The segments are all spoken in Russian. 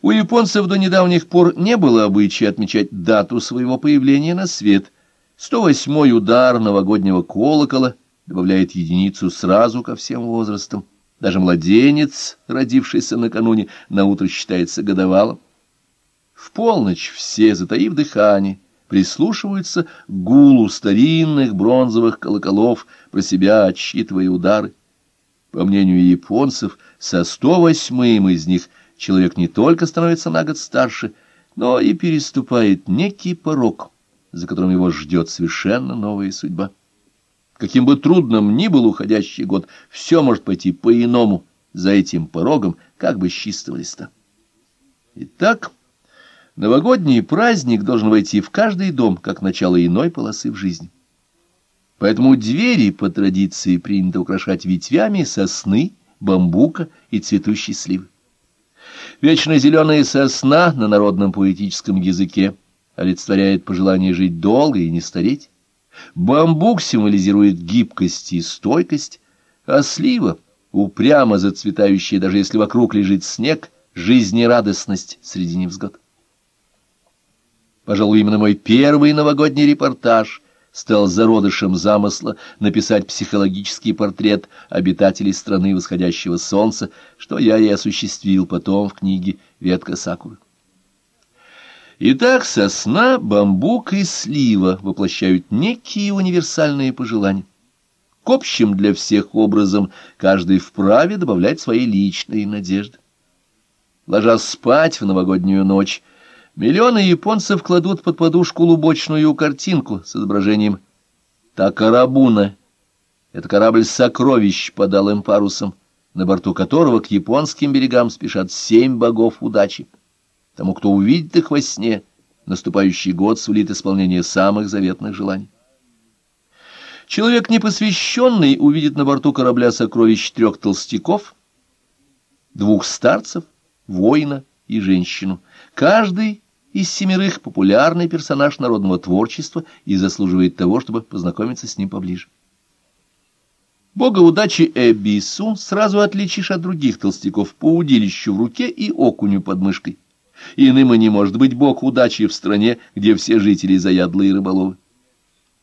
У японцев до недавних пор не было обычая отмечать дату своего появления на свет. 108-й удар новогоднего колокола добавляет единицу сразу ко всем возрастам. Даже младенец, родившийся накануне, на утро считается годовалым. В полночь все, затаив дыхание, прислушиваются к гулу старинных бронзовых колоколов, про себя отсчитывая удары. По мнению японцев, со 108-м из них человек не только становится на год старше, но и переступает некий порог, за которым его ждет совершенно новая судьба. Каким бы трудным ни был уходящий год, все может пойти по-иному за этим порогом, как бы с чистого листа. Итак, новогодний праздник должен войти в каждый дом, как начало иной полосы в жизни. Поэтому двери по традиции принято украшать ветвями сосны, бамбука и цветущей сливы. Вечно зеленая сосна на народном поэтическом языке олицетворяет пожелание жить долго и не стареть. Бамбук символизирует гибкость и стойкость, а слива, упрямо зацветающая, даже если вокруг лежит снег, жизнерадостность среди невзгод. Пожалуй, именно мой первый новогодний репортаж стал зародышем замысла написать психологический портрет обитателей страны восходящего солнца, что я и осуществил потом в книге «Ветка сакуры». Итак, сосна, бамбук и слива воплощают некие универсальные пожелания. К общим для всех образом каждый вправе добавлять свои личные надежды. Ложась спать в новогоднюю ночь, миллионы японцев кладут под подушку лубочную картинку с изображением Такарабуна. Это корабль сокровищ под алым парусом, на борту которого к японским берегам спешат семь богов удачи. Тому, кто увидит их во сне, наступающий год сулит исполнение самых заветных желаний. Человек непосвященный увидит на борту корабля сокровищ трех толстяков, двух старцев, воина и женщину. Каждый из семерых популярный персонаж народного творчества и заслуживает того, чтобы познакомиться с ним поближе. Бога удачи Эбису сразу отличишь от других толстяков по удилищу в руке и окуню под мышкой. Иным и не может быть бог удачи в стране, где все жители заядлые рыболовы.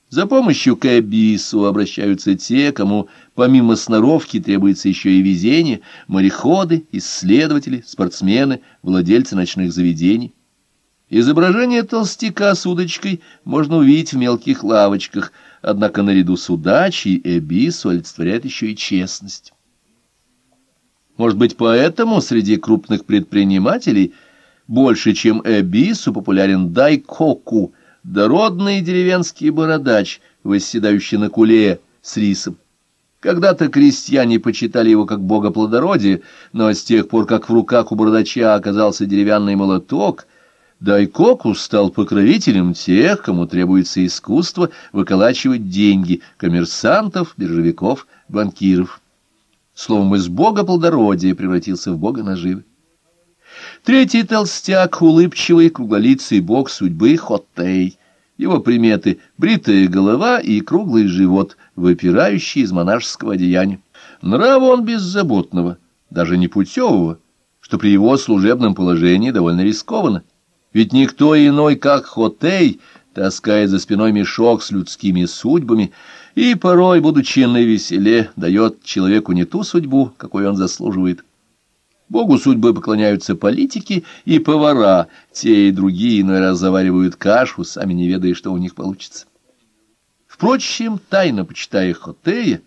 За помощью к Эбису обращаются те, кому помимо сноровки требуется еще и везение, мореходы, исследователи, спортсмены, владельцы ночных заведений. Изображение толстяка с удочкой можно увидеть в мелких лавочках, однако наряду с удачей Эбису олицетворяет еще и честность. Может быть, поэтому среди крупных предпринимателей – больше, чем Эбису, популярен Дайкоку, дородный деревенский бородач, восседающий на куле с рисом. Когда-то крестьяне почитали его как бога плодородия, но с тех пор, как в руках у бородача оказался деревянный молоток, Дайкоку стал покровителем тех, кому требуется искусство выколачивать деньги, коммерсантов, биржевиков, банкиров. Словом, из бога плодородия превратился в бога наживы. Третий толстяк, улыбчивый, круглолицый бог судьбы Хоттей. Его приметы — бритая голова и круглый живот, выпирающий из монашеского одеяния. Нрав он беззаботного, даже не путевого, что при его служебном положении довольно рискованно. Ведь никто иной, как Хотей, таскает за спиной мешок с людскими судьбами и порой, будучи на веселе, дает человеку не ту судьбу, какой он заслуживает. Богу судьбы поклоняются политики и повара, те и другие иной раз заваривают кашу, сами не ведая, что у них получится. Впрочем, тайно почитая Хотея,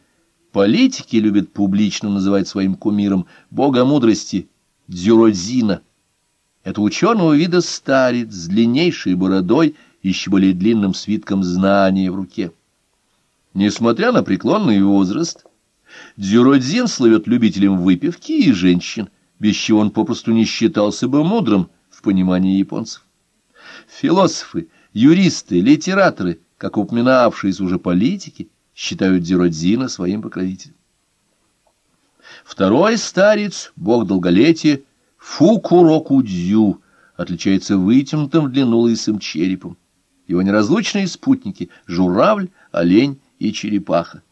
политики любят публично называть своим кумиром бога мудрости Дзюродзина. Это ученого вида старец с длиннейшей бородой и еще более длинным свитком знания в руке. Несмотря на преклонный возраст, Дзюродзин слывет любителем выпивки и женщин, без чего он попросту не считался бы мудрым в понимании японцев. Философы, юристы, литераторы, как упоминавшиеся уже политики, считают Дзиродзина своим покровителем. Второй старец, бог долголетия, Фукурокудзю, отличается вытянутым в длину лысым черепом. Его неразлучные спутники — журавль, олень и черепаха.